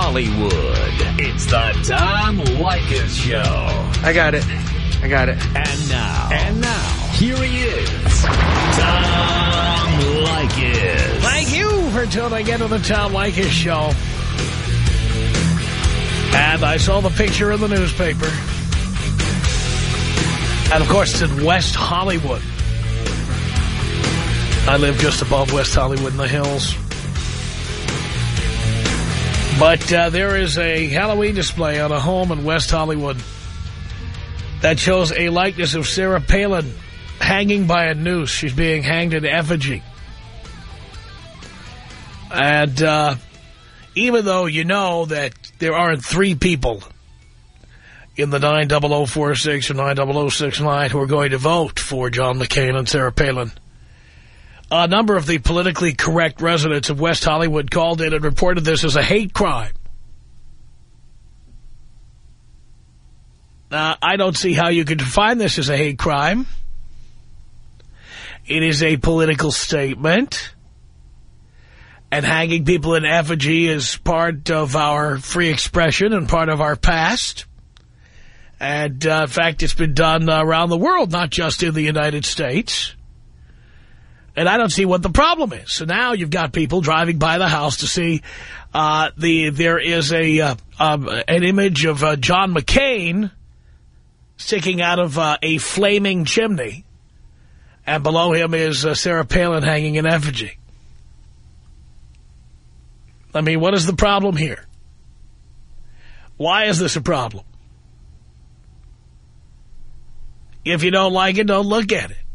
Hollywood. It's the Tom Leykis Show. I got it. I got it. And now. And now. Here he is. Tom Leykis. Thank you for tuning into the Tom Leykis Show. And I saw the picture in the newspaper. And, of course, it's in West Hollywood. I live just above West Hollywood in the hills. But uh, there is a Halloween display on a home in West Hollywood that shows a likeness of Sarah Palin hanging by a noose. She's being hanged in effigy. And uh, even though you know that there aren't three people in the 90046 or 90069 who are going to vote for John McCain and Sarah Palin, a number of the politically correct residents of West Hollywood called in and reported this as a hate crime. I don't see how you could define this as a hate crime. It is a political statement. And hanging people in effigy is part of our free expression and part of our past. And, uh, in fact, it's been done around the world, not just in the United States. And I don't see what the problem is. So now you've got people driving by the house to see uh, the there is a uh, um, an image of uh, John McCain sticking out of uh, a flaming chimney. And below him is uh, Sarah Palin hanging in effigy. I mean, what is the problem here? Why is this a problem? If you don't like it, don't look at it.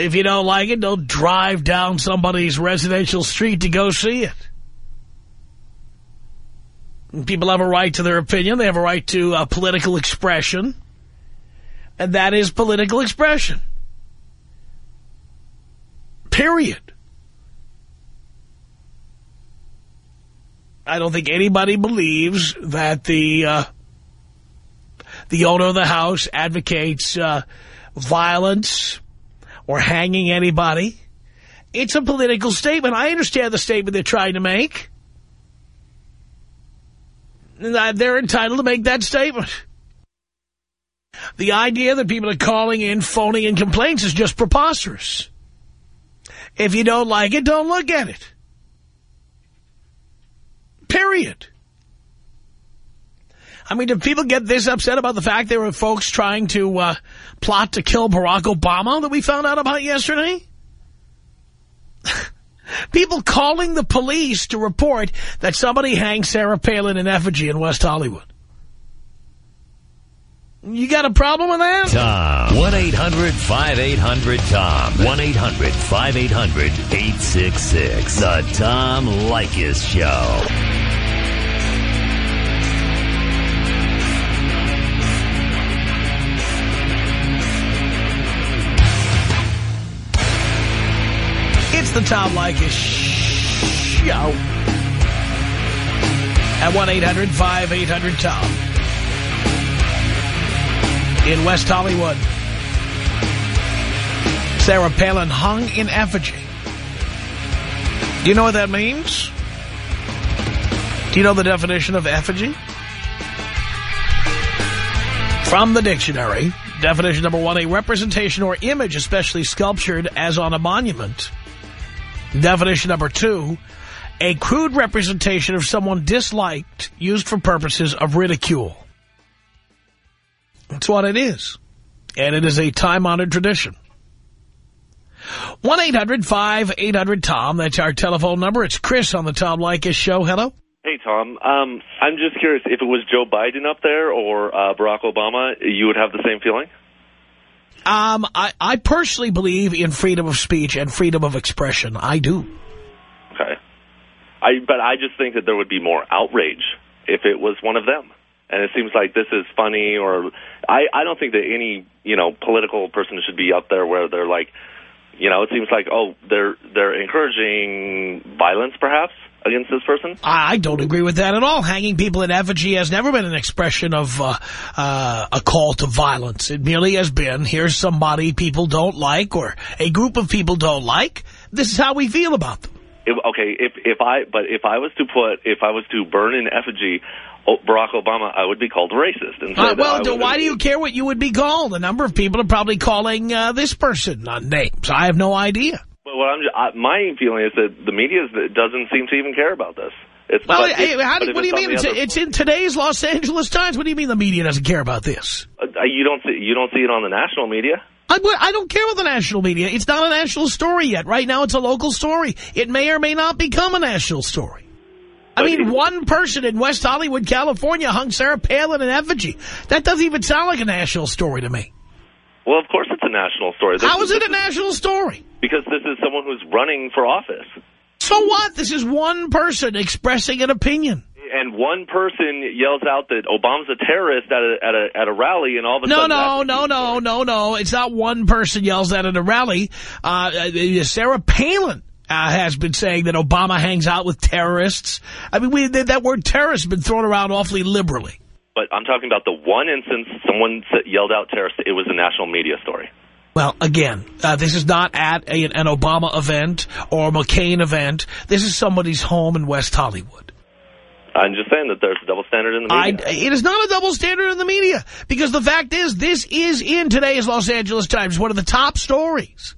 If you don't like it, don't drive down somebody's residential street to go see it. People have a right to their opinion. They have a right to uh, political expression. And that is political expression. Period. I don't think anybody believes that the uh, the owner of the house advocates uh, violence or hanging anybody. It's a political statement. I understand the statement they're trying to make. They're entitled to make that statement. The idea that people are calling in, phoning in complaints is just preposterous. If you don't like it, don't look at it. Period. I mean, do people get this upset about the fact there were folks trying to uh, plot to kill Barack Obama that we found out about yesterday? people calling the police to report that somebody hanged Sarah Palin in effigy in West Hollywood. You got a problem with that? Tom. 1-800-5800-TOM. 1-800-5800-866. The Tom Leykis Show. It's the Tom Leykis Show. At 1-800-5800-TOM. In West Hollywood. Sarah Palin hung in effigy. Do you know what that means? Do you know the definition of effigy? From the dictionary, definition number one, a representation or image, especially sculptured as on a monument. Definition number two, a crude representation of someone disliked, used for purposes of ridicule. That's what it is. And it is a time-honored tradition. 1-800-5800-TOM. That's our telephone number. It's Chris on the Tom Leykis Show. Hello. Hey, Tom. Um, I'm just curious, if it was Joe Biden up there or uh, Barack Obama, you would have the same feeling? Um, I, I personally believe in freedom of speech and freedom of expression. I do. Okay. I But I just think that there would be more outrage if it was one of them. And it seems like this is funny or I, I don't think that any, you know, political person should be up there where they're like, you know, it seems like, oh, they're they're encouraging violence perhaps against this person. I don't agree with that at all. Hanging people in effigy has never been an expression of uh, uh, a call to violence. It merely has been, here's somebody people don't like or a group of people don't like. This is how we feel about them. If, okay, if if I but if I was to put if I was to burn in effigy oh, Barack Obama, I would be called racist. And uh, well, do, why do you care what you would be called? A number of people are probably calling uh, this person on names. I have no idea. But what I'm I, my feeling is that the media doesn't seem to even care about this. It's, well, how do, what do you mean? It's, it's, in today's Los Angeles Times. What do you mean the media doesn't care about this? Uh, you don't see you don't see it on the national media. I, I don't care with the national media. It's not a national story yet. Right now, it's a local story. It may or may not become a national story. I mean, one person in West Hollywood, California, hung Sarah Palin in effigy. That doesn't even sound like a national story to me. Well, of course a national story. This How is, it a national story? Because this is someone who's running for office. So what? This is one person expressing an opinion and one person yells out that Obama's a terrorist at a at a at a rally, and all of a no, sudden, no, no, no, no, no. It's not one person yells that at a rally. Uh, uh, Sarah Palin. Uh, has been saying that Obama hangs out with terrorists. I mean, we, that word terrorist has been thrown around awfully liberally. But I'm talking about the one instance someone yelled out terrorist. It was a national media story. Well, again, uh, this is not at a, an Obama event or a McCain event. This is somebody's home in West Hollywood. I'm just saying that there's a double standard in the media. I, it is not a double standard in the media because the fact is this is in today's Los Angeles Times, one of the top stories.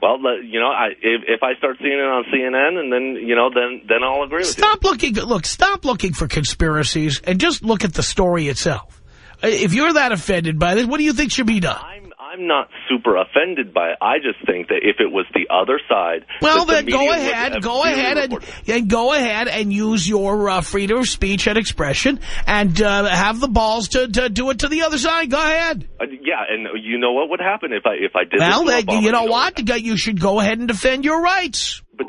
Well, you know, I, if, if I start seeing it on CNN, and then you know, then then I'll agree with stop you. looking. Look, stop looking for conspiracies and just look at the story itself. If you're that offended by this, what do you think should be done? I'm I'm not super offended by it. I just think that if it was the other side... Well, then the go ahead, go ahead, and, and, go ahead and use your uh, freedom of speech and expression and uh, have the balls to, to do it to the other side. Go ahead. Uh, yeah, and you know what would happen if I if I did well, Well, you know what? You should go ahead and defend your rights. But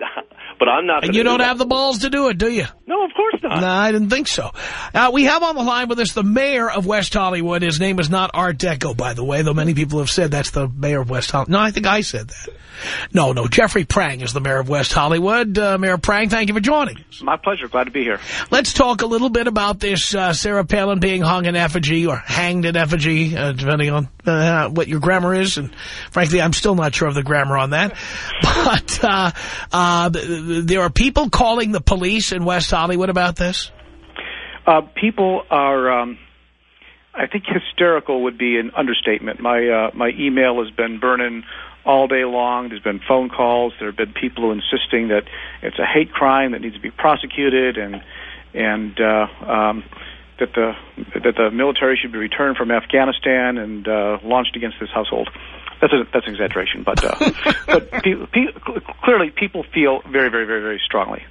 but I'm not. And you don't do have the balls to do it, do you? No, of course not. No, I didn't think so. Uh, we have on the line with us the mayor of West Hollywood. His name is not Art Deco, by the way, though many people have said that's the mayor of West Hollywood. No, I think I said that. No, no, Jeffrey Prang is the mayor of West Hollywood. Uh, mayor Prang, thank you for joining us. My pleasure. Glad to be here. Let's talk a little bit about this uh, Sarah Palin being hung in effigy or hanged in effigy, uh, depending on uh, what your grammar is. And frankly, I'm still not sure of the grammar on that. But uh, uh, there are people calling the police in West Hollywood about this? Uh, people are... Um I think hysterical would be an understatement. My uh, my email has been burning all day long. There's been phone calls. There have been people insisting that it's a hate crime that needs to be prosecuted, and and uh, um, that the that the military should be returned from Afghanistan and uh, launched against this household. That's a, that's an exaggeration, but uh, but pe pe clearly people feel very very very very strongly.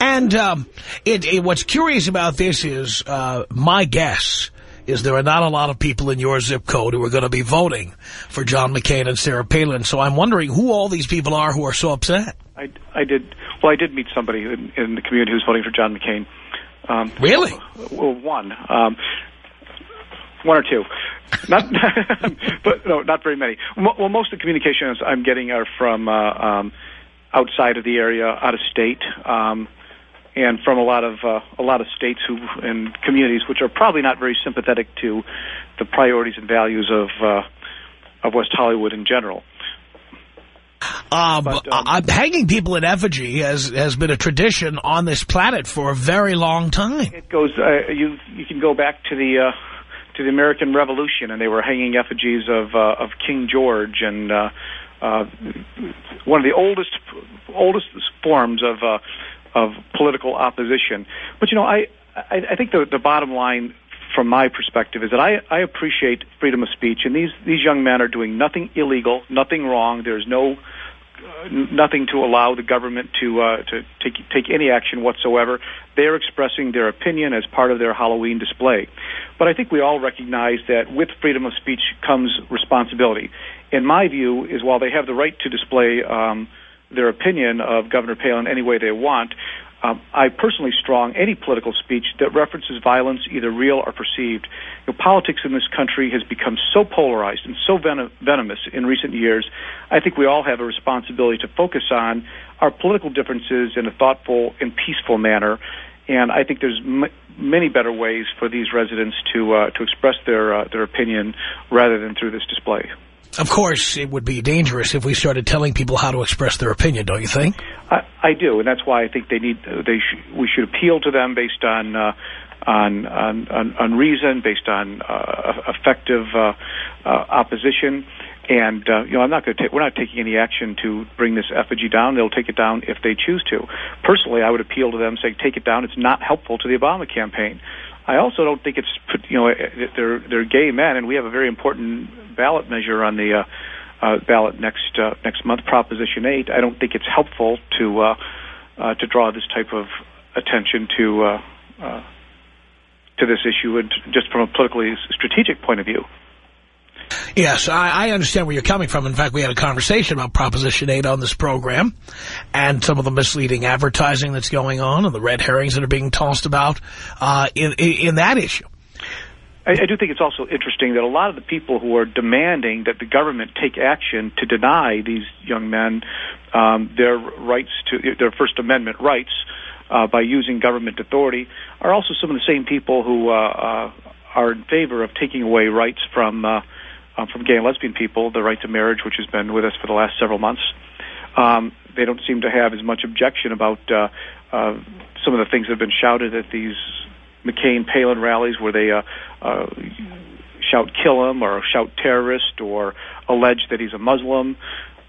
And um, it, it, what's curious about this is uh, my guess is there are not a lot of people in your zip code who are going to be voting for John McCain and Sarah Palin. So I'm wondering who all these people are who are so upset. I, I did. Well, I did meet somebody in, in the community who's voting for John McCain. Um, really? Well, one. Um, one or two. Not, but no, not very many. Well, most of the communications I'm getting are from uh, um, outside of the area, out of state. Um, and from a lot of uh, a lot of states who and communities which are probably not very sympathetic to the priorities and values of uh, of West Hollywood in general. Uh, but, um, uh, hanging people in effigy has has been a tradition on this planet for a very long time. It goes. Uh, you you can go back to the uh, to the American Revolution, and they were hanging effigies of uh, of King George and uh, uh, one of the oldest oldest forms of uh, of political opposition. But you know, I I, I think the the bottom line from my perspective is that I, I appreciate freedom of speech, and these these young men are doing nothing illegal, nothing wrong. There's no nothing to allow the government to uh, to take take any action whatsoever. They're expressing their opinion as part of their Halloween display. But I think we all recognize that with freedom of speech comes responsibility. In my view, is while they have the right to display. Um, their opinion of Governor Palin any way they want. Um, I personally strong any political speech that references violence, either real or perceived. You know, politics in this country has become so polarized and so ven- venomous in recent years. I think we all have a responsibility to focus on our political differences in a thoughtful and peaceful manner. And I think there's m- many better ways for these residents to uh, to express their uh, their opinion rather than through this display. Of course, it would be dangerous if we started telling people how to express their opinion, don't you think? I, I do, and that's why I think they need they sh we should appeal to them based on uh, on, on, on on reason, based on uh, effective uh, uh, opposition. And uh, you know, I'm not going to. We're not taking any action to bring this effigy down. They'll take it down if they choose to. Personally, I would appeal to them, say, take it down. It's not helpful to the Obama campaign. I also don't think it's you know they're they're gay men, and we have a very important ballot measure on the uh, uh, ballot next uh, next month, Proposition Eight. I don't think it's helpful to uh, uh, to draw this type of attention to uh, uh, to this issue, and just from a politically strategic point of view. Yes, I, I, understand where you're coming from. In fact, we had a conversation about Proposition 8 on this program and some of the misleading advertising that's going on and the red herrings that are being tossed about uh, in, in, in, that issue. I, I, do think it's also interesting that a lot of the people who are demanding that the government take action to deny these young men um, their rights to their First Amendment rights uh, by using government authority are also some of the same people who uh, uh are in favor of taking away rights from uh, um, from gay and lesbian people, the right to marriage, which has been with us for the last several months. Um, they don't seem to have as much objection about uh, uh, some of the things that have been shouted at these McCain Palin rallies, where they uh, uh, shout "kill him" or shout "terrorist" or allege that he's a Muslim.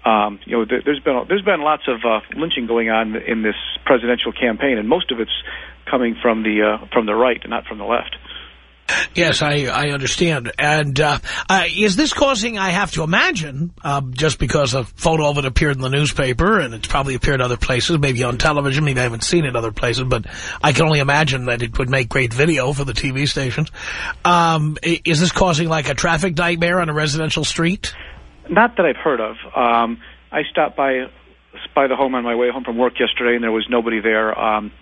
Um, you know, there, there's been there's been lots of uh, lynching going on in this presidential campaign, and most of it's coming from the uh, from the right and not from the left. Yes, I, I understand. And uh, uh, is this causing, I have to imagine, uh, just because a photo of it appeared in the newspaper and it's probably appeared other places, maybe on television, maybe I haven't seen it other places, but I can only imagine that it would make great video for the TV stations. Um, is this causing like a traffic nightmare on a residential street? Not that I've heard of. Um, I stopped by by the home on my way home from work yesterday and there was nobody there. Um,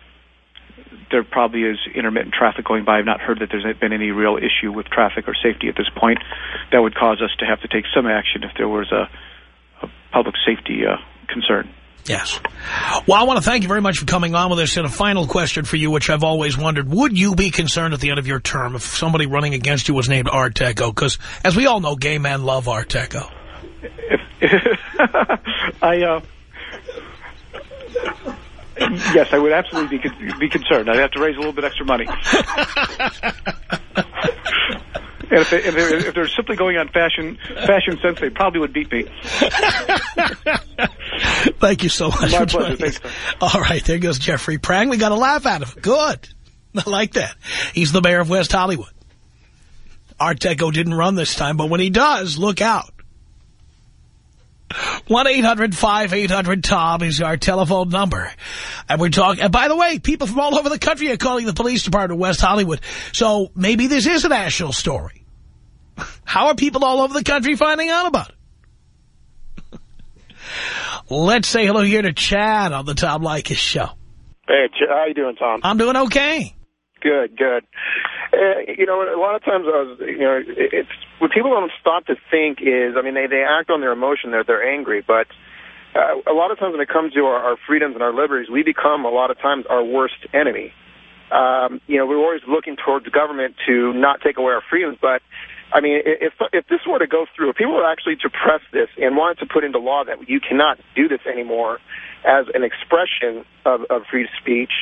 there probably is intermittent traffic going by. I've not heard that there's been any real issue with traffic or safety at this point that would cause us to have to take some action if there was a, a public safety uh, concern. Yes. Well, I want to thank you very much for coming on with us. And a final question for you, which I've always wondered. Would you be concerned at the end of your term if somebody running against you was named Art Deco? Because, as we all know, gay men love Art Deco. I, uh, yes, I would absolutely be be concerned. I'd have to raise a little bit extra money. and if, they, if, they're, if they're simply going on fashion fashion sense, they probably would beat me. Thank you so much. My pleasure. Thanks. All right, there goes Jeffrey Prang. We got a laugh out of it. Good. I like that. He's the mayor of West Hollywood. Art Deco didn't run this time, but when he does, look out. 1-800-5800-TOM is our telephone number. And we're talking, and by the way, people from all over the country are calling the police department of West Hollywood. So maybe this is a national story. How are people all over the country finding out about it? Let's say hello here to Chad on the Tom Leykis show. Hey, how you doing, Tom? I'm doing okay. Good, good. Uh, you know, a lot of times, I was, you know, it's what people don't stop to think is, I mean, they they act on their emotion. They're they're angry, but uh, a lot of times when it comes to our, our freedoms and our liberties, we become a lot of times our worst enemy. Um, you know, we're always looking towards government to not take away our freedoms, but I mean, if if this were to go through, if people were actually to press this and wanted to put into law that you cannot do this anymore as an expression of, of free speech,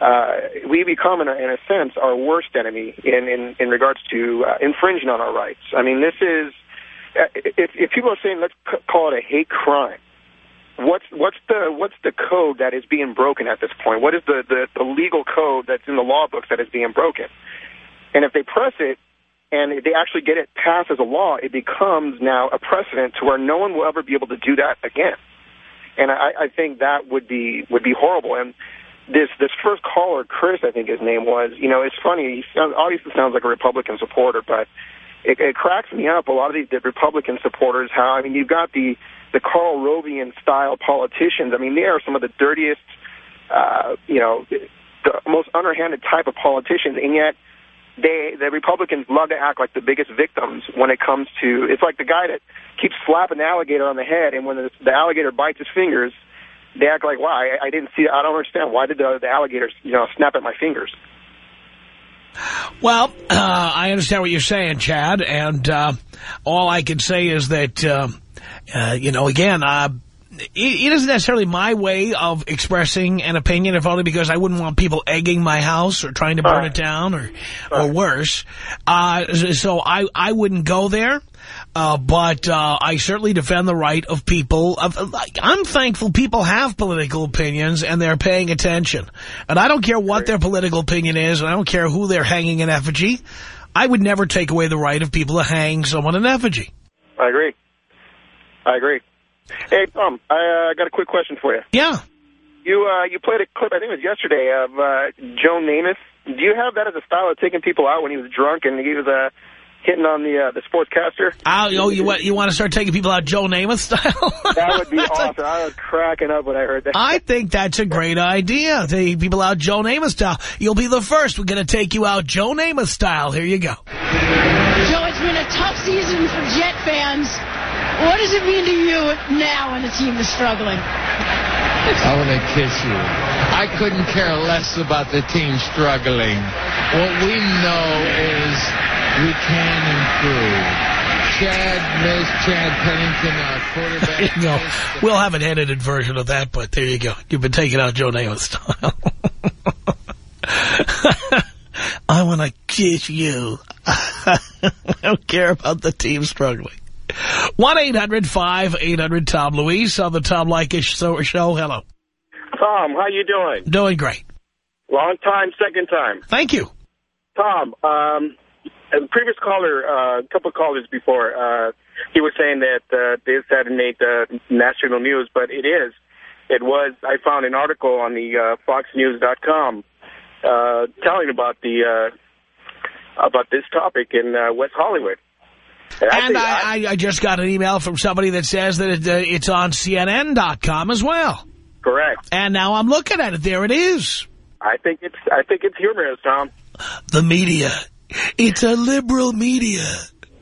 uh, we become, in a, in a sense, our worst enemy in, in, in regards to uh, infringing on our rights. I mean, this is, uh, if, if people are saying, let's call it a hate crime, what's what's the what's the code that is being broken at this point? What is the, the, the legal code that's in the law books that is being broken? And if they press it and they actually get it passed as a law, it becomes now a precedent to where no one will ever be able to do that again. And I, I think that would be would be horrible. And this this first caller, Chris, I think his name was. You know, it's funny. He sounds, obviously sounds like a Republican supporter, but it, it cracks me up. A lot of these the Republican supporters. How I mean, you've got the the Karl Rovian style politicians. I mean, they are some of the dirtiest, uh, you know, the most underhanded type of politicians, and yet they the Republicans love to act like the biggest victims when it comes to. It's like the guy that keeps slapping the alligator on the head, and when the, the alligator bites his fingers they act like, why? I, I didn't see, I don't understand. Why did the, the alligators, you know, snap at my fingers? Well, uh, I understand what you're saying, Chad, and uh, all I can say is that, uh, uh you know, again, uh, it, it isn't necessarily my way of expressing an opinion, if only because I wouldn't want people egging my house or trying to burn right. it down or, right. or worse. Uh, so I, I wouldn't go there. Uh, but uh, I certainly defend the right of people. Of, I'm thankful people have political opinions and they're paying attention. And I don't care what their political opinion is, and I don't care who they're hanging in effigy. I would never take away the right of people to hang someone in effigy. I agree. I agree. Hey, Tom, I uh, got a quick question for you. Yeah. You uh, you played a clip, I think it was yesterday, of uh, Joe Namath. Do you have that as a style of taking people out when he was drunk and he was uh, hitting on the uh, the sportscaster? Oh, oh, you want you want to start taking people out Joe Namath style? that would be awesome. I was cracking up when I heard that. I think that's a great idea. Taking people out Joe Namath style. You'll be the first. We're going to take you out Joe Namath style. Here you go. Joe, it's been a tough season for Jet fans. What does it mean to you now when the team is struggling? I want to kiss you. I couldn't care less about the team struggling. What we know is we can improve. Chad Miss Chad Pennington, our quarterback. you know, we'll have an edited version of that, but there you go. You've been taking out Joe Namath style. I want to kiss you. I don't care about the team struggling. 1-800-5800-TOM. Luis on the Tom Leykis show. Hello. Tom, how you doing? Doing great. Long time, second time. Thank you. Tom, um, a previous caller, uh, a couple of callers before, uh, he was saying that uh, this hadn't made uh, national news, but it is. It was, I found an article on the uh, foxnews.com uh, telling about the uh, about this topic in uh, West Hollywood. And, I, I, I, just got an email from somebody that says that it, uh, it's on CNN.com as well. Correct. And now I'm looking at it. There it is. I think it's I think it's humorous, Tom. The media. It's a liberal media.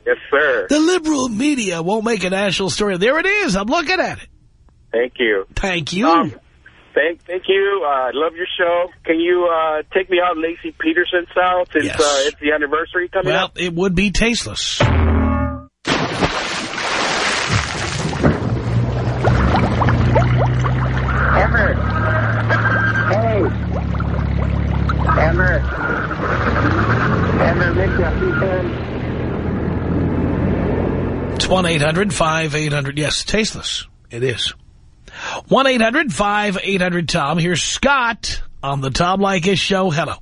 Yes, sir. The liberal media won't make a national story. There it is. I'm looking at it. Thank you. Thank you. Um, thank, thank you. I uh, love your show. Can you uh, take me out Laci Peterson style since yes. uh, it's the anniversary coming well, up? Well, it would be tasteless. It's 1-800-5800. Yes, tasteless. It is. 1-800-5800-TOM. Here's Scott on the Tom Leykis Show. Hello.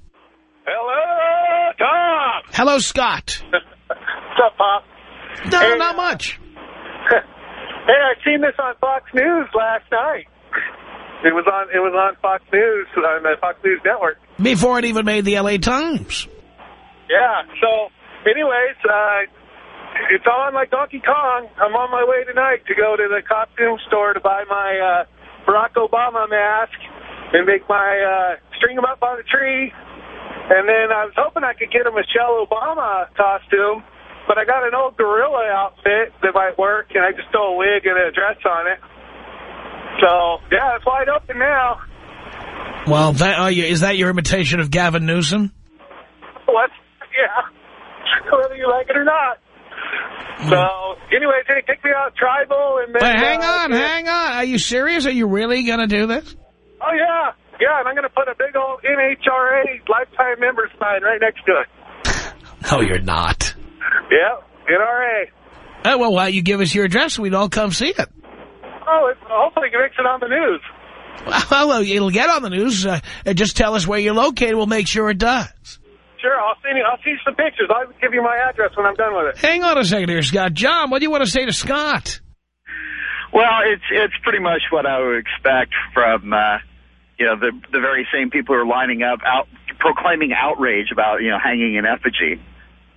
Hello, Tom. Hello, Scott. What's up, Pop? No, hey, not much. hey, I seen this on Fox News last night. It was on. It was on Fox News on the Fox News network before it even made the L.A. Times. Yeah. So, anyways, uh, it's on like Donkey Kong. I'm on my way tonight to go to the costume store to buy my uh, Barack Obama mask and make my uh, string him up on a tree. And then I was hoping I could get a Michelle Obama costume, but I got an old gorilla outfit that might work, and I just throw a wig and a dress on it. So, yeah, it's wide open now. Well, that, uh, is that your imitation of Gavin Newsom? What? Yeah. Whether you like it or not. So, anyways, hey, take me out tribal and then... But hang uh, on, yeah. hang on. Are you serious? Are you really going to do this? Oh, yeah. Yeah, and I'm going to put a big old NHRA lifetime member sign right next to it. no, you're not. Yep, NRA. Oh, well, why don't you give us your address and we'd all come see it? Oh, it, hopefully it makes it on the news. Well, it'll get on the news. Uh, just tell us where you're located. We'll make sure it does. Sure, I'll send you. I'll see you some pictures. I'll give you my address when I'm done with it. Hang on a second here, Scott. John, what do you want to say to Scott? Well, it's it's pretty much what I would expect from uh, you know the the very same people who are lining up out proclaiming outrage about you know hanging in effigy,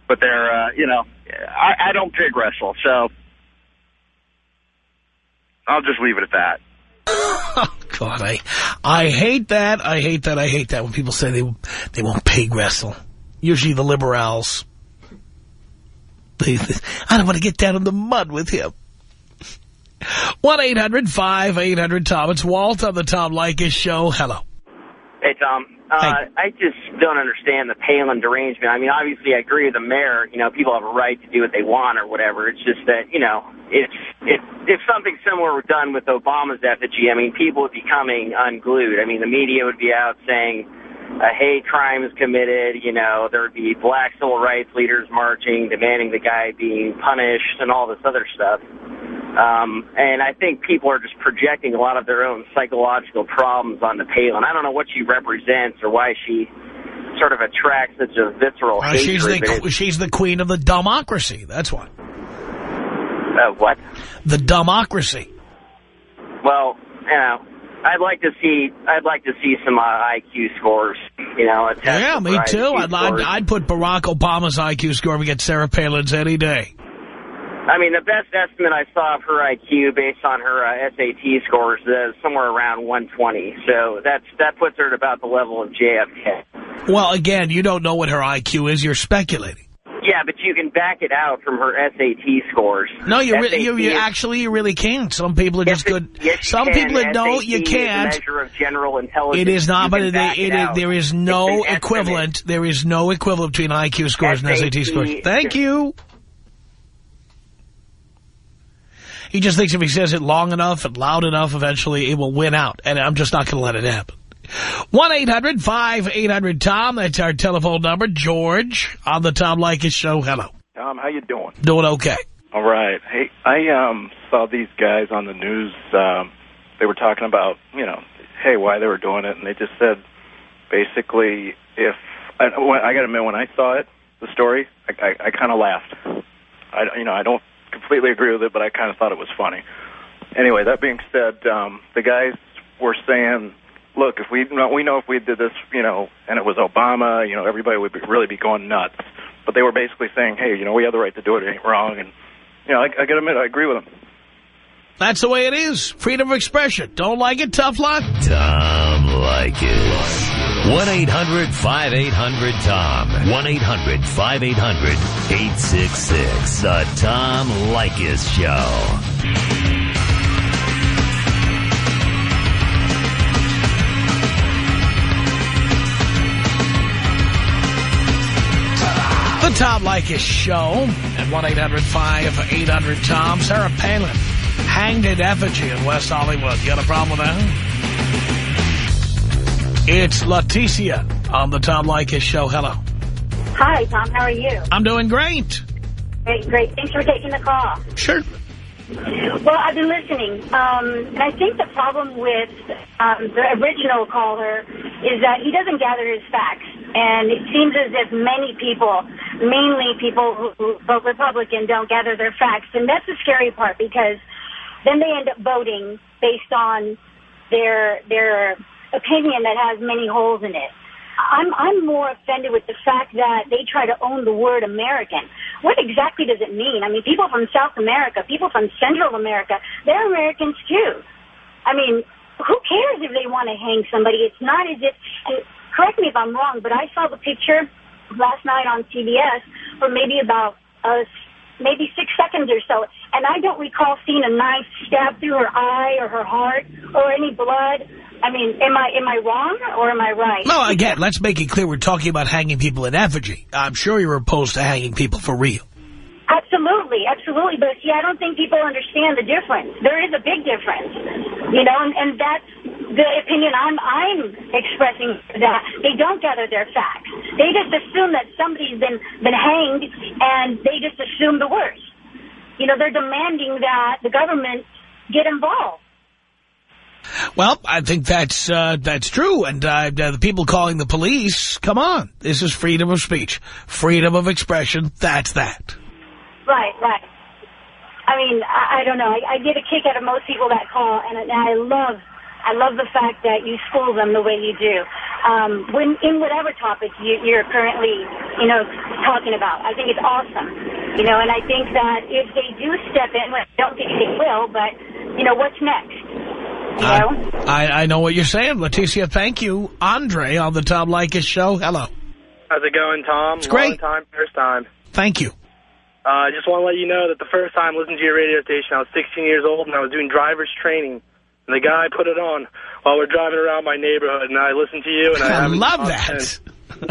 but they're uh, you know I, I don't pig wrestle, so I'll just leave it at that. oh, God, I, I hate that. I hate that. I hate that when people say they they won't pig wrestle. Usually the liberals. They, they, I don't want to get down in the mud with him. 1-800-5800-TOM. It's Walt on the Tom Leykis Show. Hello. Hey, Tom. Uh, I just don't understand the Palin derangement. I mean, obviously, I agree with the mayor. You know, people have a right to do what they want or whatever. It's just that, you know, if, if, if something similar were done with Obama's effigy, I mean, people would be coming unglued. I mean, the media would be out saying a hate crime is committed. You know, there would be black civil rights leaders marching, demanding the guy being punished and all this other stuff. Um, and I think people are just projecting a lot of their own psychological problems onto Palin. I don't know what she represents or why she sort of attracts such a visceral hatred. she's the she's the queen of the democracy. That's why. uh, what? The democracy. Well, you know, I'd like to see I'd like to see some uh, IQ scores. You know, a test Yeah, me too. IQ I'd, I'd. I'd put Barack Obama's IQ score against Sarah Palin's any day. I mean, the best estimate I saw of her IQ based on her uh, SAT scores is somewhere around 120. So that's that puts her at about the level of JFK. Well, again, you don't know what her IQ is. You're speculating. Yeah, but you can back it out from her SAT scores. No, you, SAT you, you actually you really can't. Some people are just good. Yes, Some people don't, SAT you is a can't. measure of general intelligence. It is not, but it, it, it out. there is no an estimate. equivalent. There is no equivalent between IQ scores and SAT scores. Thank you. He just thinks if he says it long enough and loud enough, eventually it will win out. And I'm just not going to let it happen. 1-800-5800-TOM. That's our telephone number. George on the Tom Leykis show. Hello. Tom, how you doing? Doing okay. All right. Hey, I um saw these guys on the news. Um, they were talking about, you know, hey, why they were doing it, and they just said basically if I, I got to admit when I saw it, the story, I, I, I kind of laughed. I, you know, I don't completely agree with it, but I kind of thought it was funny. Anyway, that being said, um, the guys were saying, look, if we know, we know if we did this, you know, and it was Obama, you know, everybody would be, really be going nuts. But they were basically saying, hey, you know, we have the right to do it. It ain't wrong. And, you know, I, I got to admit, I agree with them. That's the way it is. Freedom of expression. Don't like it? Tough luck. Tom Leykis. 1-800-5800-TOM. 1-800-5800-866. The Tom Leykis Show. Tom Leykis Show at 1-800-5800-TOM. Sarah Palin hanged in effigy in West Hollywood. You got a problem with that? It's Leticia on the Tom Leykis Show. Hello. Hi, Tom. How are you? I'm doing great. Great, great. Thanks for taking the call. Sure. Well, I've been listening, um, and I think the problem with um, the original caller is that he doesn't gather his facts, and it seems as if many people, mainly people who, vote Republican, don't gather their facts, and that's the scary part because then they end up voting based on their their opinion that has many holes in it. I'm I'm more offended with the fact that they try to own the word American. What exactly does it mean? I mean, people from South America, people from Central America, they're Americans too. I mean, who cares if they want to hang somebody? It's not as if. Correct me if I'm wrong, but I saw the picture last night on CBS for maybe about uh, maybe six seconds or so, and I don't recall seeing a knife stab through her eye or her heart or any blood. I mean, am I am I wrong or am I right? No, again, let's make it clear we're talking about hanging people in effigy. I'm sure you're opposed to hanging people for real. Absolutely, absolutely. But see, I don't think people understand the difference. There is a big difference, you know, and, and that's the opinion I'm I'm expressing. That they don't gather their facts. They just assume that somebody's been been hanged, and they just assume the worst. You know, they're demanding that the government get involved. Well, I think that's uh, that's true. And uh, the people calling the police, come on. This is freedom of speech. Freedom of expression, that's that. Right, right. I mean, I, I don't know. I, I get a kick out of most people that call, and, and I love, I love the fact that you school them the way you do. Um, when in whatever topic you, you're currently, you know, talking about, I think it's awesome. You know, and I think that if they do step in, well, I don't think they will, but you know, what's next? You know? I, I know what you're saying. Leticia, thank you. Andre on the Tom Leykis show. Hello. How's it going, Tom? It's great. Long time, first time. Thank you. Uh, I just want to let you know that the first time I listened to your radio station, I was 16 years old, and I was doing driver's training and the guy put it on while we're driving around my neighborhood, and I listened to you. And I, I love that.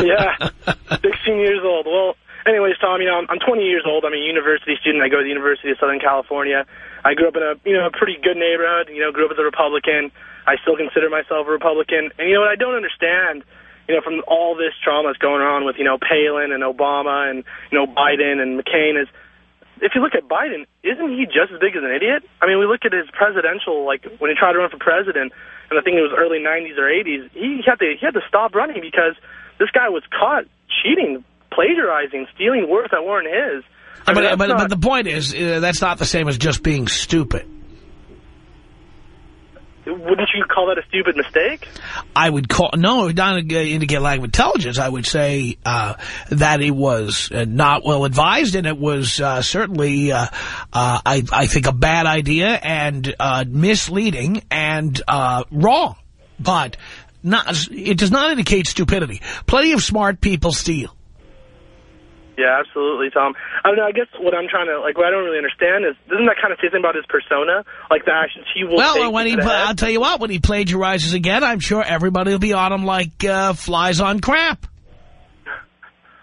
yeah, 16 years old. Well, anyways, Tom, you know, I'm, I'm 20 years old. I'm a university student. I go to the University of Southern California. I grew up in a, you know, a pretty good neighborhood. You know, grew up as a Republican. I still consider myself a Republican. And you know what I don't understand, you know, from all this trauma that's going on with, you know, Palin and Obama and, you know, Biden and McCain is, if you look at Biden, isn't he just as big as an idiot? I mean, we look at his presidential, like when he tried to run for president, and I think it was early 90s or 80s, he had to he had to stop running because this guy was caught cheating, plagiarizing, stealing work that weren't his. I mean, but, but, not- but the point is, uh, that's not the same as just being stupid. Wouldn't you call that a stupid mistake? I would call, no, not indicate lack of intelligence. I would say uh, that it was uh, not well advised and it was uh, certainly, uh, uh, I, I think, a bad idea and uh, misleading and uh, wrong. But not, it does not indicate stupidity. Plenty of smart people steal. Yeah, absolutely, Tom. I don't know. I guess what I'm trying to like, what I don't really understand is, doesn't that kind of say something about his persona, like the actions he will Well, take? when he, to the pla- head? I'll tell you what, when he plagiarizes again, I'm sure everybody will be on him like uh, flies on crap.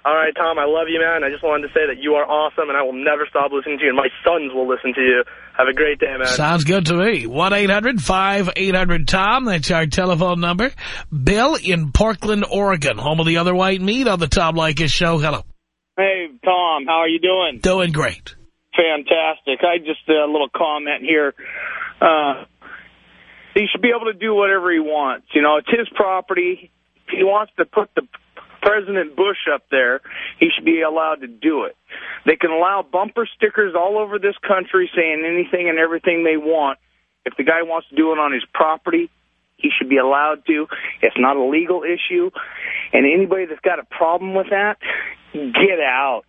All right, Tom, I love you, man. I just wanted to say that you are awesome, and I will never stop listening to you, and my sons will listen to you. Have a great day, man. Sounds good to me. 1-800-5800-TOM. That's our telephone number. Bill in Portland, Oregon, home of the other white meat on the Tom Leykis show. Hello. Hey, Tom, how are you doing? Doing great. Fantastic. I just uh, a little comment here. Uh, he should be able to do whatever he wants. You know, it's his property. If he wants to put the President Bush up there, he should be allowed to do it. They can allow bumper stickers all over this country saying anything and everything they want. If the guy wants to do it on his property, he should be allowed to. It's not a legal issue. And anybody that's got a problem with that, get out.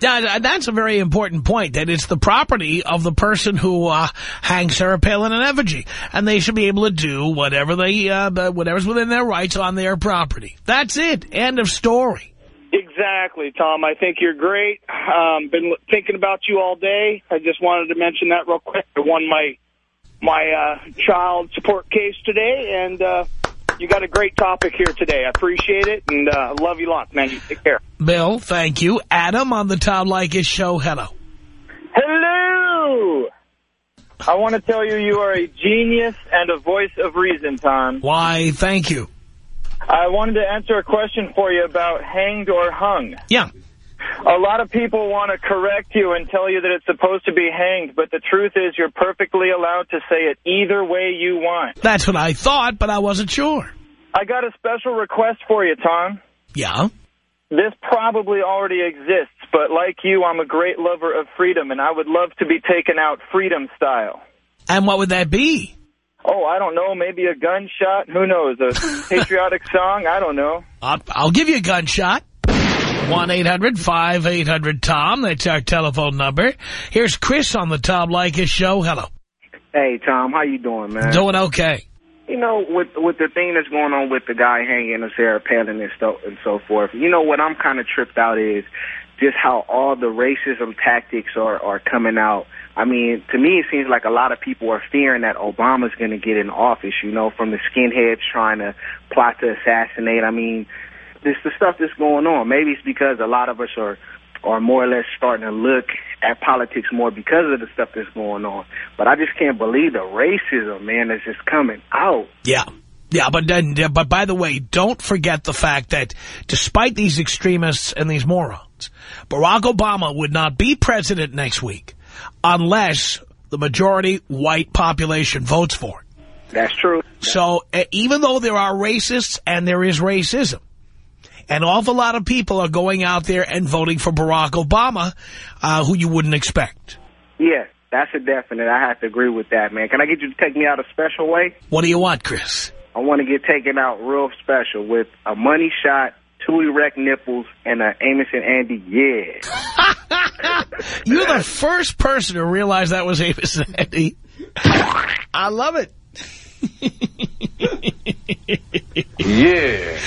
Yeah, that's a very important point, that it's the property of the person who uh, hangs Sarah Palin in effigy. And they should be able to do whatever they, uh, whatever's within their rights on their property. That's it. End of story. Exactly, Tom. I think you're great. Um, been thinking about you all day. I just wanted to mention that real quick. I won my my uh, child support case today, and uh, you got a great topic here today. I appreciate it, and uh, love you lots, man. You take care. Bill, thank you. Adam on the Tom Leykis show. Hello. Hello! I want to tell you you are a genius and a voice of reason, Tom. Why, thank you. I wanted to answer a question for you about hanged or hung. Yeah. A lot of people want to correct you and tell you that it's supposed to be hanged, but the truth is you're perfectly allowed to say it either way you want. That's what I thought, but I wasn't sure. I got a special request for you, Tom. Yeah? This probably already exists, but like you, I'm a great lover of freedom, and I would love to be taken out freedom style. And what would that be? Oh, I don't know, maybe a gunshot, who knows, a patriotic song, I don't know. I'll, I'll give you a gunshot. 1-800-5800-TOM. That's our telephone number. Here's Chris on the Tom Leykis show. Hello. Hey, Tom, how you doing, man? Doing okay. You know, with with the thing that's going on with the guy hanging of Sarah Palin and so and so forth. You know what I'm kind of tripped out is just how all the racism tactics are are coming out. I mean, to me, it seems like a lot of people are fearing that Obama's going to get in office. You know, from the skinheads trying to plot to assassinate. I mean, this the stuff that's going on. Maybe it's because a lot of us are are more or less starting to look at politics more because of the stuff that's going on. But I just can't believe the racism, man, that's just coming out. Yeah. Yeah, but then, but by the way, don't forget the fact that despite these extremists and these morons, Barack Obama would not be president next week unless the majority white population votes for it. That's true. So uh, even though there are racists and there is racism, an awful lot of people are going out there and voting for Barack Obama, uh, who you wouldn't expect. Yeah, that's a definite. I have to agree with that, man. Can I get you to take me out a special way? What do you want, Chris? I want to get taken out real special with a money shot, two erect nipples, and a Amos and Andy. Yeah. You're the first person to realize that was Amos and Andy. I love it. Yeah.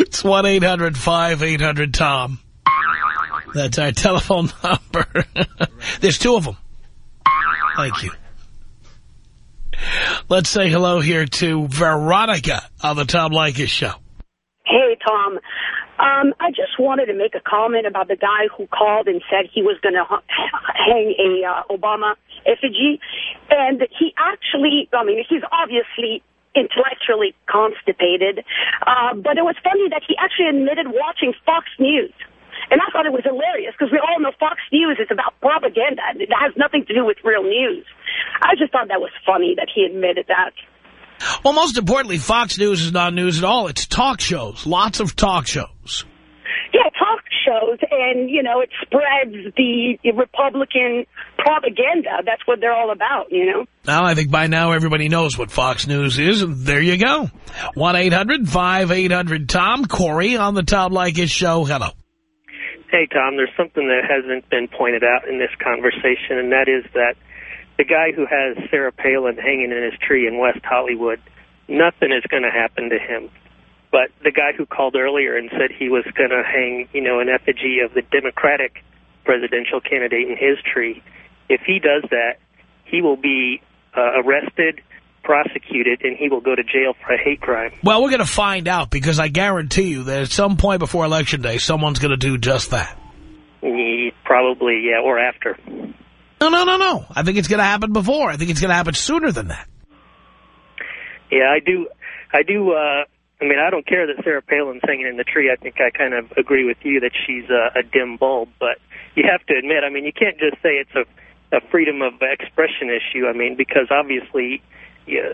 it's 1-800-5800-TOM. That's our telephone number. There's two of them. Thank you. Let's say hello here to Veronica on the Tom Leykis show. Hey, Tom. Um, I just wanted to make a comment about the guy who called and said he was going to hang a uh, Obama effigy. And he actually, I mean, he's obviously intellectually constipated. Uh, but it was funny that he actually admitted watching Fox News. And I thought it was hilarious because we all know Fox News is about propaganda. It has nothing to do with real news. I just thought that was funny that he admitted that. Well, most importantly, Fox News is not news at all. It's talk shows, lots of talk shows. Yeah, talk shows, and, you know, it spreads the Republican propaganda. That's what they're all about, you know? Now, I think by now everybody knows what Fox News is, and there you go. 1-800-5800-TOM. Corey on the Tom Leykis show. Hello. Hey, Tom, there's something that hasn't been pointed out in this conversation, and that is that the guy who has Sarah Palin hanging in his tree in West Hollywood, nothing is going to happen to him. But the guy who called earlier and said he was going to hang, you know, an effigy of the Democratic presidential candidate in his tree, if he does that, he will be uh, arrested, prosecuted, and he will go to jail for a hate crime. Well, we're going to find out because I guarantee you that at some point before Election Day, someone's going to do just that. Probably, yeah, or after. No, no, no, no. I think it's going to happen before. I think it's going to happen sooner than that. Yeah, I do. I do. Uh, I mean, I don't care that Sarah Palin's hanging in the tree. I think I kind of agree with you that she's a, a dim bulb. But you have to admit, I mean, you can't just say it's a, a freedom of expression issue. I mean, because obviously yeah,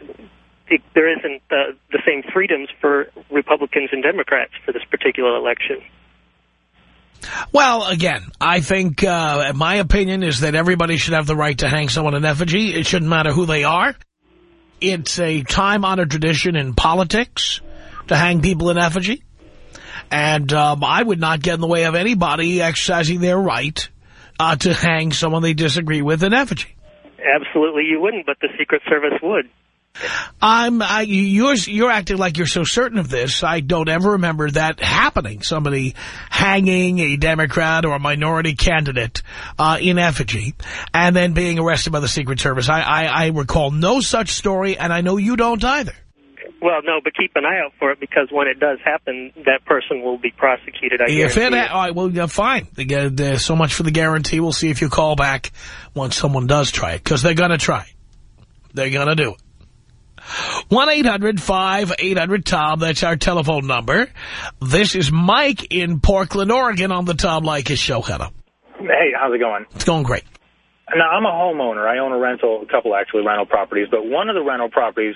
it, there isn't uh, the same freedoms for Republicans and Democrats for this particular election. Well, again, I think uh, my opinion is that everybody should have the right to hang someone in effigy. It shouldn't matter who they are. It's a time-honored tradition in politics to hang people in effigy. And um, I would not get in the way of anybody exercising their right uh, to hang someone they disagree with in effigy. Absolutely you wouldn't, but the Secret Service would. I'm I, you're you're acting like you're so certain of this. I don't ever remember that happening. Somebody hanging a Democrat or a minority candidate uh, in effigy and then being arrested by the Secret Service. I, I I recall no such story, and I know you don't either. Well, no, but keep an eye out for it because when it does happen, that person will be prosecuted. I if it, it. all right, well, yeah, fine. There's so much for the guarantee. We'll see if you call back once someone does try it because they're going to try. They're going to do it. 1-800-5800-TOM. That's our telephone number. This is Mike in Portland, Oregon on the Tom Leykis show. Hello. Hey, how's it going? It's going great. Now, I'm a homeowner. I own a rental, a couple actually rental properties, but one of the rental properties,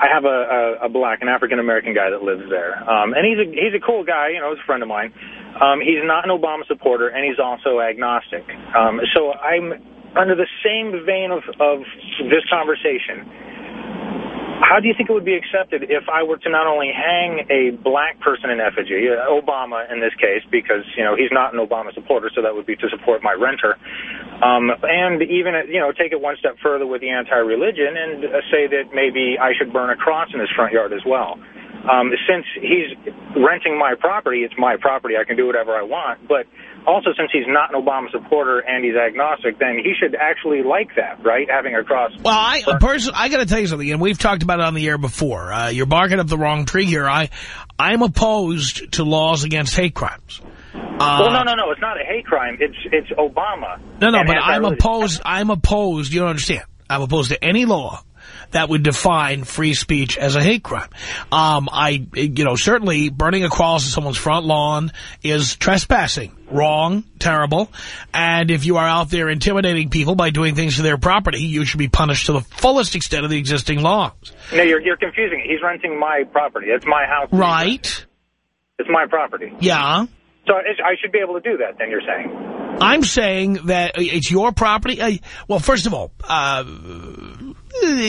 I have a, a, a black, an African-American guy that lives there. Um, and he's a, he's a cool guy, you know, he's a friend of mine. Um, he's not an Obama supporter, and he's also agnostic. Um, so I'm under the same vein of, of this conversation how do you think it would be accepted if I were to not only hang a black person in effigy, uh, Obama in this case, because, you know, he's not an Obama supporter, so that would be to support my renter, um, and even, you know, take it one step further with the anti-religion and uh, say that maybe I should burn a cross in his front yard as well. Um, since he's renting my property, it's my property. I can do whatever I want. But also, since he's not an Obama supporter and he's agnostic, then he should actually like that, right? Having a cross. Well, I person, I got to tell you something, and we've talked about it on the air before. Uh, you're barking up the wrong tree here. I, I'm opposed to laws against hate crimes. Uh, well, no, no, no. It's not a hate crime. It's it's Obama. No, no, but I'm opposed. I'm opposed. You don't understand. I'm opposed to any law that would define free speech as a hate crime. Um, I, you know, certainly burning a cross in someone's front lawn is trespassing. Wrong, terrible. And if you are out there intimidating people by doing things to their property, you should be punished to the fullest extent of the existing laws. No, you're, you're confusing it. He's renting my property. It's my house. Right. It's my property. Yeah. So I should be able to do that, then you're saying? I'm saying that it's your property. Well, first of all, uh,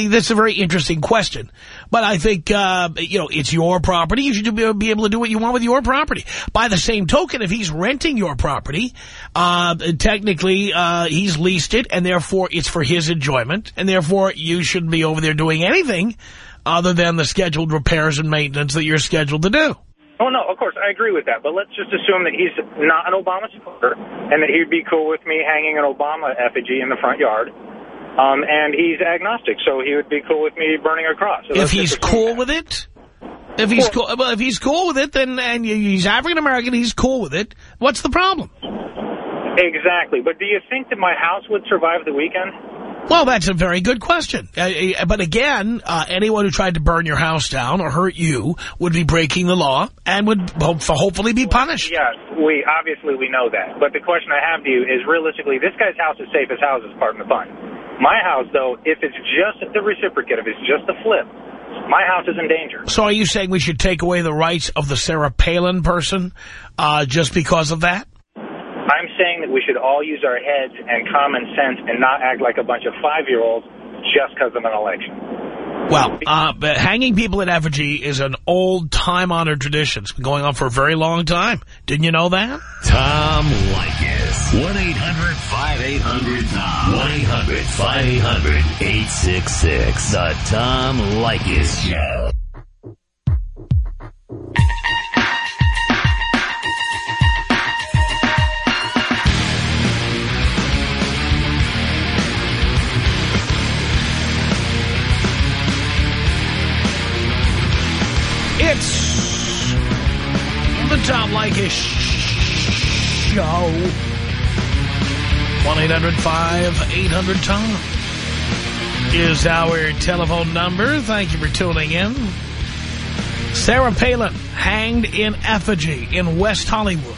that's a very interesting question. But I think, uh, you know, it's your property. You should be able to do what you want with your property. By the same token, if he's renting your property, uh, technically uh, he's leased it, and therefore it's for his enjoyment, and therefore you shouldn't be over there doing anything other than the scheduled repairs and maintenance that you're scheduled to do. Oh, no, of course, I agree with that. But let's just assume that he's not an Obama supporter and that he'd be cool with me hanging an Obama effigy in the front yard. Um, and he's agnostic, so he would be cool with me burning a cross. So If he's cool with it, if he's cool, well, if he's cool with it, then and he's African American, he's cool with it. What's the problem? Exactly. But do you think that my house would survive the weekend? Well, that's a very good question. Uh, uh, but again, uh, anyone who tried to burn your house down or hurt you would be breaking the law and would hope hopefully be punished. Yes, we obviously we know that. But the question I have to you is realistically, this guy's house is safe as houses, pardon the pun. My house, though, if it's just the reciprocate, if it's just a flip, my house is in danger. So are you saying we should take away the rights of the Sarah Palin person uh, just because of that? I'm saying that we should all use our heads and common sense and not act like a bunch of five-year-olds just because of an election. Well, uh, hanging people in effigy is an old, time-honored tradition. It's been going on for a very long time. Didn't you know that? Tom Leykis. 1-800-5800-TOM. 1-800-5800-866. The Tom Leykis Show. Tom Leykis Show. 1-800-5800-TOM is our telephone number. Thank you for tuning in. Sarah Palin hanged in effigy in West Hollywood.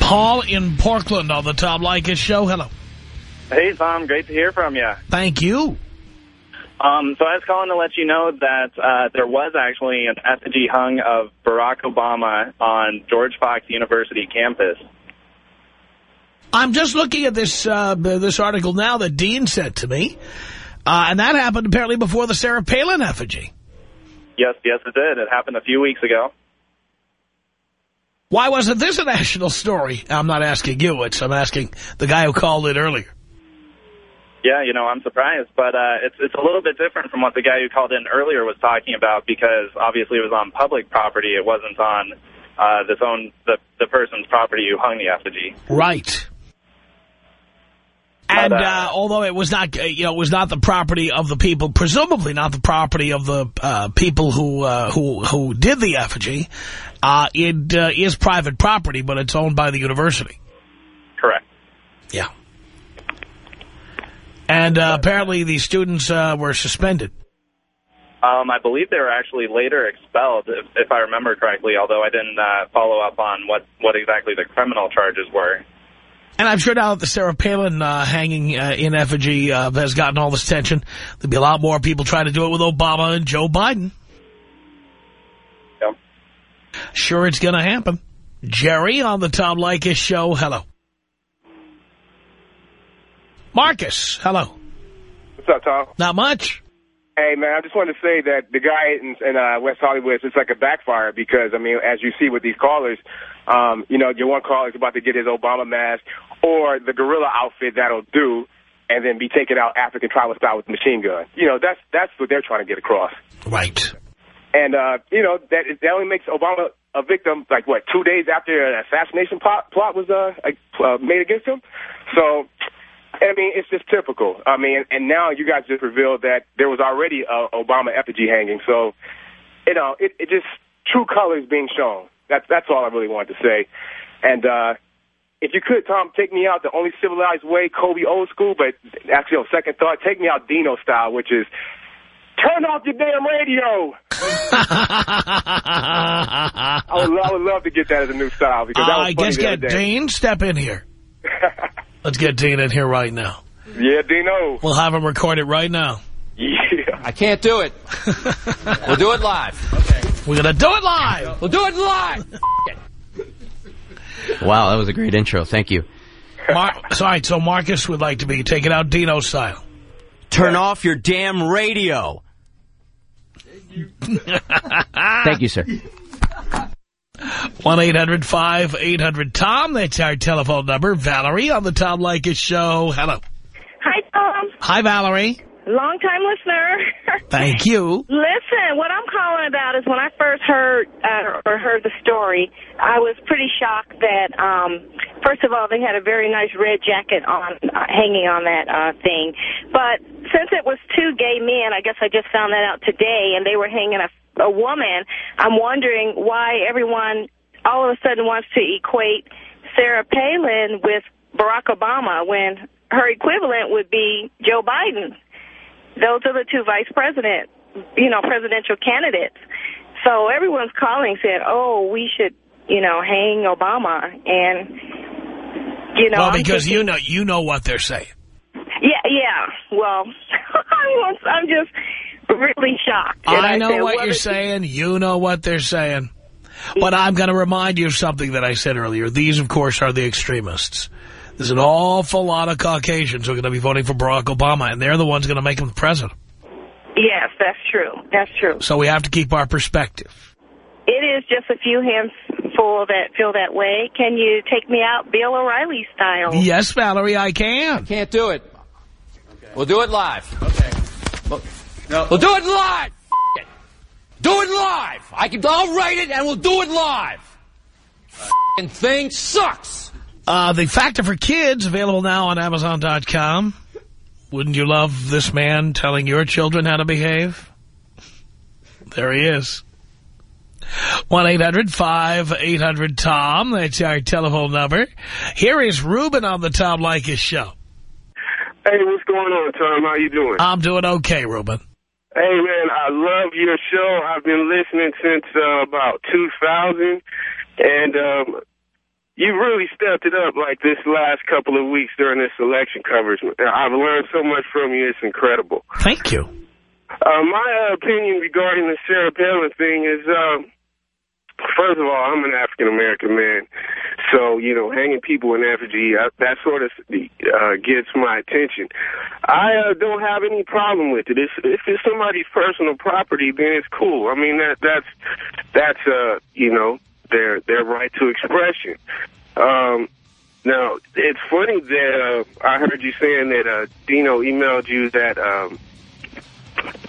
Paul in Portland on the Tom Leykis Show. Hello. Hey, Tom. Great to hear from you. Thank you. Um, so I was calling to let you know that uh, there was actually an effigy hung of Barack Obama on George Fox University campus. I'm just looking at this uh, this article now that Dean sent to me, uh, and that happened apparently before the Sarah Palin effigy. Yes, yes, it did. It happened a few weeks ago. Why wasn't this a national story? I'm not asking you. It's I'm asking the guy who called it earlier. Yeah, you know, I'm surprised, but uh, it's it's a little bit different from what the guy who called in earlier was talking about because obviously it was on public property. It wasn't on uh, this own the the person's property who hung the effigy. Right. And uh, although it was not, uh, you know, it was not the property of the people, presumably not the property of the uh, people who uh, who who did the effigy, uh, it uh, is private property, but it's owned by the university. Correct. Yeah. And uh, apparently the students uh, were suspended. Um, I believe they were actually later expelled, if, if I remember correctly. Although I didn't uh, follow up on what what exactly the criminal charges were. And I'm sure now that the Sarah Palin uh, hanging uh, in effigy uh, has gotten all this attention, there'll be a lot more people trying to do it with Obama and Joe Biden. Yep. Sure it's going to happen. Jerry on the Tom Leykis show. Hello. Marcus. Hello. What's up, Tom? Not much. Hey, man, I just wanted to say that the guy in, in uh, West Hollywood, it's like a backfire because, I mean, as you see with these callers, um, you know, your one caller is about to get his Obama mask or the gorilla outfit that'll do and then be taken out African tribal style with a machine gun. You know, that's that's what they're trying to get across. Right. And, uh, you know, that that only makes Obama a victim, like, what, two days after an assassination plot, plot was uh, uh, made against him? So... I mean, it's just typical. I mean, and now you guys just revealed that there was already a Obama effigy hanging. So, you know, it, it just true colors being shown. That's that's all I really wanted to say. And uh, if you could, Tom, take me out the only civilized way, Kobe old school. But actually, on second thought, take me out Dino style, which is turn off your damn radio. I, would, I would love to get that as a new style because that was I funny guess the other get. Dean, step in here. Let's get Dean in here right now. Yeah, Dino. We'll have him record it right now. Yeah. I can't do it. we'll do it live. Okay. We're going to do it live. We'll do it live. wow, that was a great intro. Thank you. Mar Sorry, so Marcus would like to be taken out Dino style. Turn off your damn radio. Thank you, sir. 1-800-5800-TOM. That's our telephone number. Valerie on the Tom Leykis show. Hello. Hi, Tom. Hi, Valerie. long time listener. Thank you. Listen, what I'm calling about is when I first heard uh, or heard the story, I was pretty shocked that, um, first of all, they had a very nice red jacket on uh, hanging on that uh, thing. But since it was two gay men, I guess I just found that out today, and they were hanging a, a woman, I'm wondering why everyone all of a sudden wants to equate Sarah Palin with Barack Obama when her equivalent would be Joe Biden. Those are the two vice president, you know, presidential candidates. So everyone's calling said, oh, we should, you know, hang Obama. And, you know. well, because thinking- you know you know what they're saying. Yeah, yeah. Well, I'm I'm just really shocked. And I know said, what well, you're saying. You know what they're saying. But I'm going to remind you of something that I said earlier. These, of course, are the extremists. There's an awful lot of Caucasians who are going to be voting for Barack Obama, and they're the ones going to make him the president. Yes, that's true. That's true. So we have to keep our perspective. It is just a few handful that feel that way. Can you take me out Bill O'Reilly style? Yes, Valerie, I can. Can't do it. We'll do it live. Okay. We'll, we'll do it live. F- it. Do it live. I can. I'll write it and we'll do it live. F***ing thing sucks. Uh, the Factor for Kids, available now on Amazon.com. Wouldn't you love this man telling your children how to behave? There he is. 1-800-5800-TOM. That's our telephone number. Here is Ruben on the Tom Leykis show. Hey, what's going on, Tom? How you doing? I'm doing okay, Ruben. Hey, man, I love your show. I've been listening since uh, about 2000, and um, you really stepped it up like this last couple of weeks during this election coverage. I've learned so much from you. It's incredible. Thank you. Uh, my uh, opinion regarding the Sarah Palin thing is, um, first of all, I'm an African-American man. So, you know, hanging people in effigy, that sort of uh, gets my attention. I uh, don't have any problem with it. If, if it's somebody's personal property, then it's cool. I mean, that that's, that's uh, you know, their, their right to expression. Um, now, it's funny that uh, I heard you saying that uh, Dino emailed you that um,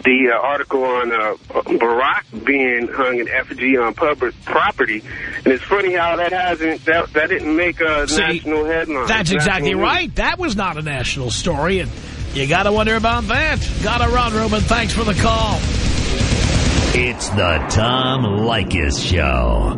the uh, article on uh, Barack being hung in effigy on public property, and it's funny how that hasn't that that didn't make a See, national headline. That's exactly National news. right. That was not a national story, and you got to wonder about that. Got to run, Ruben. Thanks for the call. It's the Tom Leykis Show.